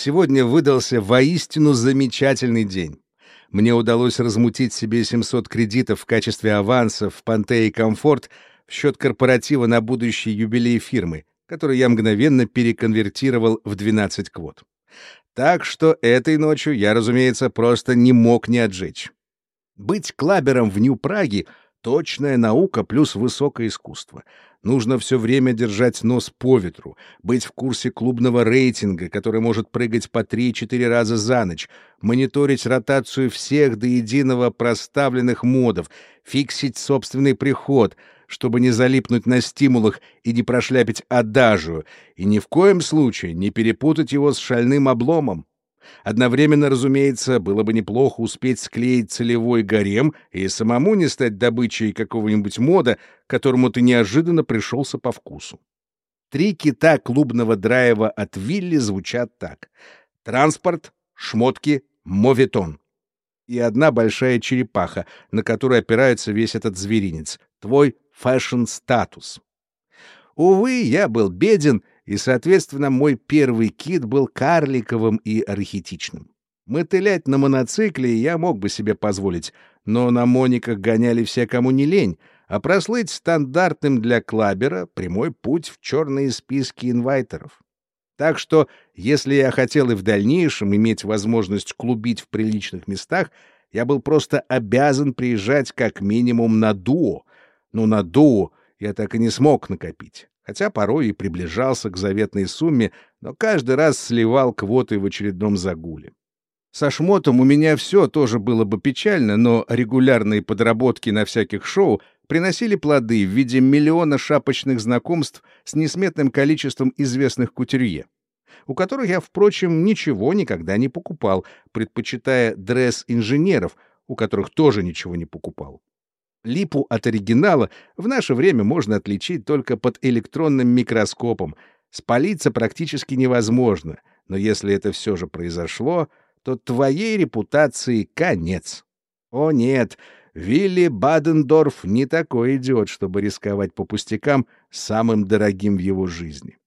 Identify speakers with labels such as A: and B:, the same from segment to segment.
A: Сегодня выдался воистину замечательный день. Мне удалось размутить себе 700 кредитов в качестве аванса в Пантеи Комфорт в счет корпоратива на будущий юбилей фирмы, который я мгновенно переконвертировал в 12 квот. Так что этой ночью я, разумеется, просто не мог не отжечь. Быть клабером в Нью-Праге — точная наука плюс высокое искусство. Нужно все время держать нос по ветру, быть в курсе клубного рейтинга, который может прыгать по 3-4 раза за ночь, мониторить ротацию всех до единого проставленных модов, фиксить собственный приход, чтобы не залипнуть на стимулах и не прошляпить адажию, и ни в коем случае не перепутать его с шальным обломом. Одновременно, разумеется, было бы неплохо успеть склеить целевой гарем и самому не стать добычей какого-нибудь мода, которому ты неожиданно пришелся по вкусу. Три кита клубного драйва от Вилли звучат так. Транспорт, шмотки, моветон. И одна большая черепаха, на которой опирается весь этот зверинец. Твой fashion-статус. Увы, я был беден и, соответственно, мой первый кит был карликовым и рахитичным. Мотылять на моноцикле я мог бы себе позволить, но на мониках гоняли все, кому не лень, а прослыть стандартным для клабера — прямой путь в черные списки инвайтеров. Так что, если я хотел и в дальнейшем иметь возможность клубить в приличных местах, я был просто обязан приезжать как минимум на дуо. Но на дуо я так и не смог накопить хотя порой и приближался к заветной сумме, но каждый раз сливал квоты в очередном загуле. Со шмотом у меня все тоже было бы печально, но регулярные подработки на всяких шоу приносили плоды в виде миллиона шапочных знакомств с несметным количеством известных кутюрье, у которых я, впрочем, ничего никогда не покупал, предпочитая дресс инженеров, у которых тоже ничего не покупал. Липу от оригинала в наше время можно отличить только под электронным микроскопом. Спалиться практически невозможно, но если это все же произошло, то твоей репутации конец. О нет, Вилли Бадендорф не такой идиот, чтобы рисковать по пустякам самым дорогим в его жизни.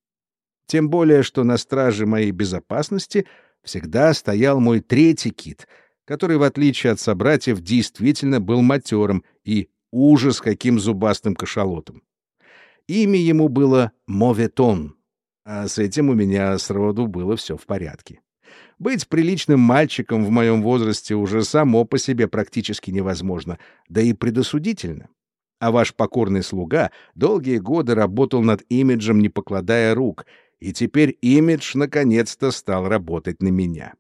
A: Тем более, что на страже моей безопасности всегда стоял мой третий кит — который, в отличие от собратьев, действительно был матерым и ужас каким зубастым кашалотом. Имя ему было Моветон, а с этим у меня сроду было все в порядке. Быть приличным мальчиком в моем возрасте уже само по себе практически невозможно, да и предосудительно. А ваш покорный слуга долгие годы работал над имиджем, не покладая рук, и теперь имидж наконец-то стал работать на меня.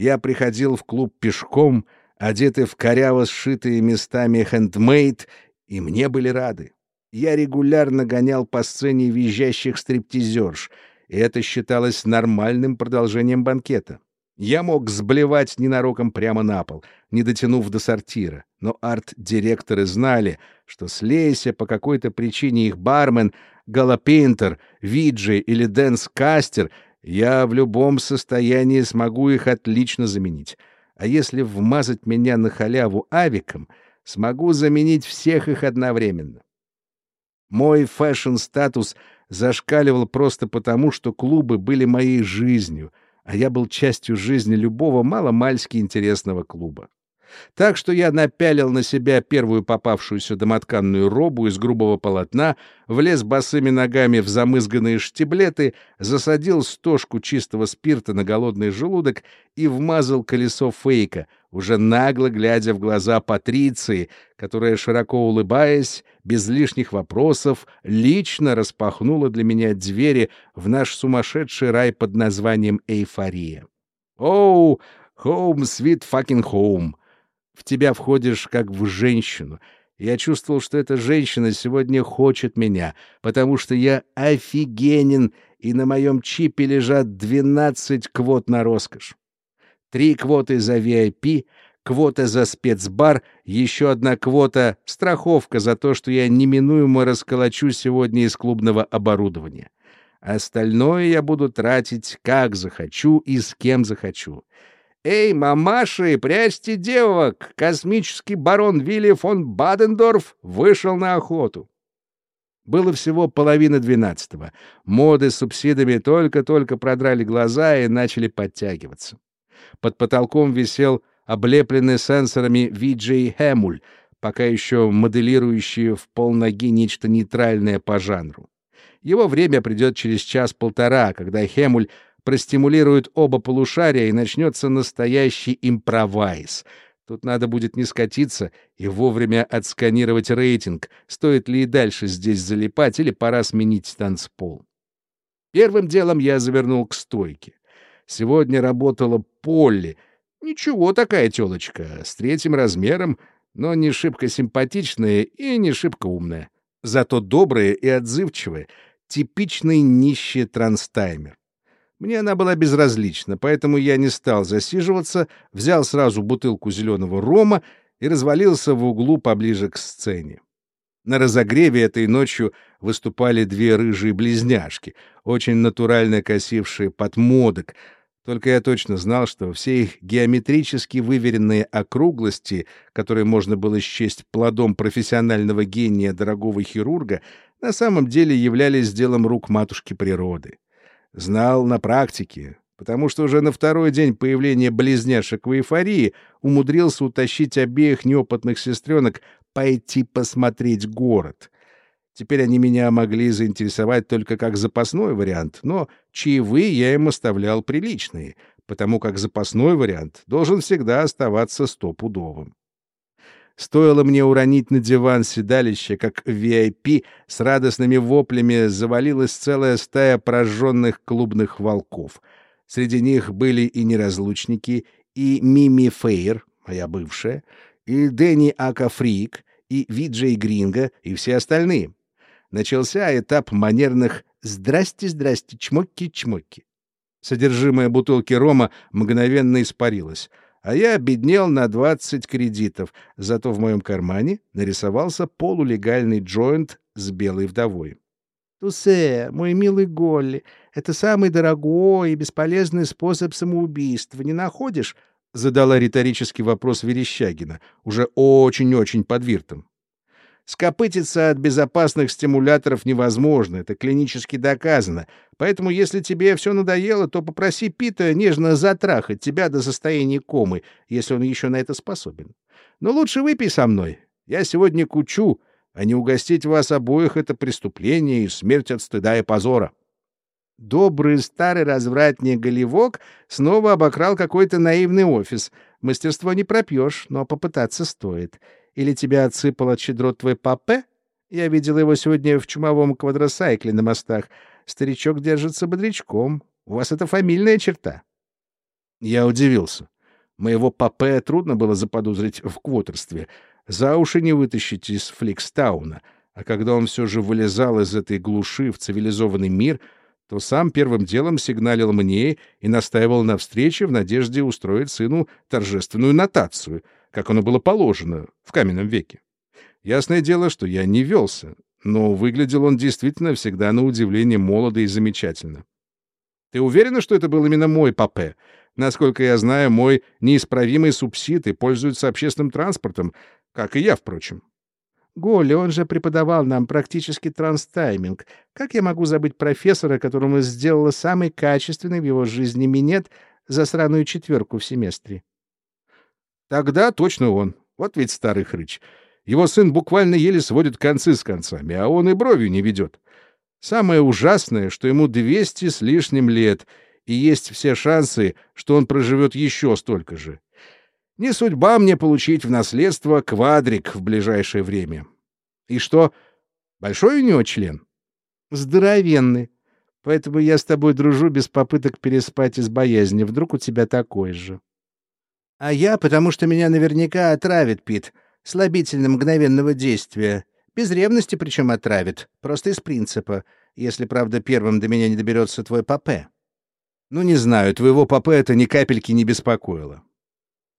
A: Я приходил в клуб пешком, одетый в коряво сшитые местами хендмейд, и мне были рады. Я регулярно гонял по сцене визжащих стриптизерш, и это считалось нормальным продолжением банкета. Я мог сблевать ненароком прямо на пол, не дотянув до сортира, но арт-директоры знали, что слейся по какой-то причине их бармен, голопейнтер, виджей или dance-caster — я в любом состоянии смогу их отлично заменить. А если вмазать меня на халяву авиком, смогу заменить всех их одновременно. Мой fashion-статус зашкаливал просто потому, что клубы были моей жизнью, а я был частью жизни любого маломальски интересного клуба. Так что я напялил на себя первую попавшуюся домотканную робу из грубого полотна, влез босыми ногами в замызганные штиблеты, засадил стошку чистого спирта на голодный желудок и вмазал колесо фейка, уже нагло глядя в глаза Патриции, которая, широко улыбаясь, без лишних вопросов, лично распахнула для меня двери в наш сумасшедший рай под названием «Эйфория». «Оу, home, sweet fucking home!» В тебя входишь как в женщину. Я чувствовал, что эта женщина сегодня хочет меня, потому что я офигенен, и на моем чипе лежат 12 квот на роскошь. Три квоты за VIP, квота за спецбар, еще одна квота — страховка за то, что я неминуемо расколочу сегодня из клубного оборудования. Остальное я буду тратить как захочу и с кем захочу. «Эй, мамаши, прячьте девок! Космический барон Вилли фон Бадендорф вышел на охоту!» Было всего половина двенадцатого. Моды с субсидами только-только продрали глаза и начали подтягиваться. Под потолком висел облепленный сенсорами VJ Хэмуль, пока еще моделирующий в полноги нечто нейтральное по жанру. Его время придет через час-полтора, когда Хемуль простимулирует оба полушария и начнется настоящий импровайз. Тут надо будет не скатиться и вовремя отсканировать рейтинг, стоит ли и дальше здесь залипать или пора сменить танцпол. Первым делом я завернул к стойке. Сегодня работала Полли. Ничего такая тёлочка, с третьим размером, но не шибко симпатичная и не шибко умная. Зато добрая и отзывчивая, типичный нищий транстаймер. Мне она была безразлична, поэтому я не стал засиживаться, взял сразу бутылку зеленого рома и развалился в углу поближе к сцене. На разогреве этой ночью выступали две рыжие близняшки, очень натурально косившие подмодок, только я точно знал, что все их геометрически выверенные округлости, которые можно было счесть плодом профессионального гения дорогого хирурга, на самом деле являлись делом рук матушки природы. Знал на практике, потому что уже на второй день появления близняшек в эйфории умудрился утащить обеих неопытных сестренок пойти посмотреть город. Теперь они меня могли заинтересовать только как запасной вариант, но чаевые я им оставлял приличные, потому как запасной вариант должен всегда оставаться стопудовым. Стоило мне уронить на диван седалище, как VIP с радостными воплями завалилась целая стая прожженных клубных волков. Среди них были и неразлучники, и Мими Фейр, моя бывшая, и Дэнни Акафрик, и Виджей Гринго, и все остальные. Начался этап манерных «здрасте, здрасте, чмоки-чмоки». Содержимое бутылки рома мгновенно испарилось — а я обеднел на 20 кредитов, зато в моем кармане нарисовался полулегальный джойнт с белой вдовой.
B: «Тусе, мой милый Голли, это самый дорогой и бесполезный способ самоубийства, не находишь?»
A: — задала риторический вопрос Верещагина, уже очень-очень подвиртом. Скопытиться от безопасных стимуляторов невозможно, это клинически доказано. Поэтому, если тебе все надоело, то попроси Пита нежно затрахать тебя до состояния комы, если он еще на это способен. Но лучше выпей со мной. Я сегодня кучу, а не угостить вас обоих — это преступление и смерть от стыда и позора.
B: Добрый старый развратник Голевок снова обокрал какой-то наивный офис. Мастерство не пропьешь, но попытаться стоит. Или тебя отсыпал от твой папе? Я видел его сегодня в чумовом квадросайкле на мостах. Старичок держится бодрячком. У вас это фамильная черта.
A: Я удивился. Моего папе трудно было заподозрить в квотерстве. За уши не вытащить из Фликстауна. А когда он все же вылезал из этой глуши в цивилизованный мир, то сам первым делом сигналил мне и настаивал на встрече в надежде устроить сыну торжественную нотацию — как оно было положено в каменном веке. Ясное дело, что я не велся, но выглядел он действительно всегда на удивление молодо и замечательно. Ты уверена, что это был именно мой папе? Насколько я знаю, мой неисправимый субсид и пользуется общественным транспортом, как и я, впрочем.
B: Голли, он же преподавал нам практически транстайминг. Как я могу забыть профессора, которому сделала самый качественный в его жизни минет за сраную четверку в семестре?
A: Тогда точно он. Вот ведь старый хрыч. Его сын буквально еле сводит концы с концами, а он и бровью не ведет. Самое ужасное, что ему 200 с лишним лет, и есть все шансы, что он проживет еще столько же. Не судьба мне получить в наследство квадрик в ближайшее время. И что, большой у него член?
B: Здоровенный. Поэтому я с тобой дружу без попыток переспать из боязни. Вдруг у тебя такой же. А я, потому что меня наверняка отравит, Пит. Слабительно мгновенного действия. Без ревности причем отравит. Просто из принципа. Если, правда, первым до меня не доберется твой папе.
A: Ну, не знаю, твоего папе это ни капельки не беспокоило.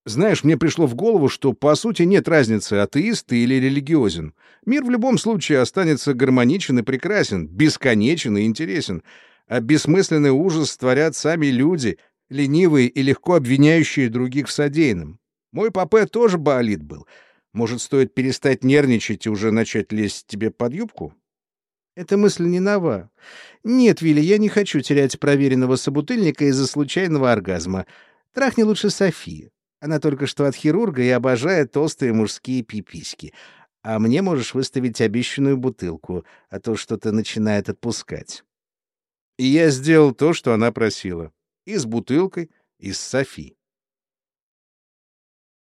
A: Знаешь, мне пришло в голову, что по сути нет разницы, атеист ты или религиозен. Мир в любом случае останется гармоничен и прекрасен, бесконечен и интересен. А бессмысленный ужас творят сами люди — ленивые и легко обвиняющие других в содеянном. Мой папе тоже болит был. Может, стоит перестать нервничать и уже начать лезть тебе под юбку?
B: Эта мысль не нова. Нет, Вилли, я не хочу терять проверенного собутыльника из-за случайного оргазма. Трахни лучше Софи. Она только что от хирурга и обожает толстые мужские пиписьки. А мне можешь выставить обещанную бутылку, а то что-то начинает отпускать.
A: И я сделал то, что она просила. И с бутылкой, и с Софи.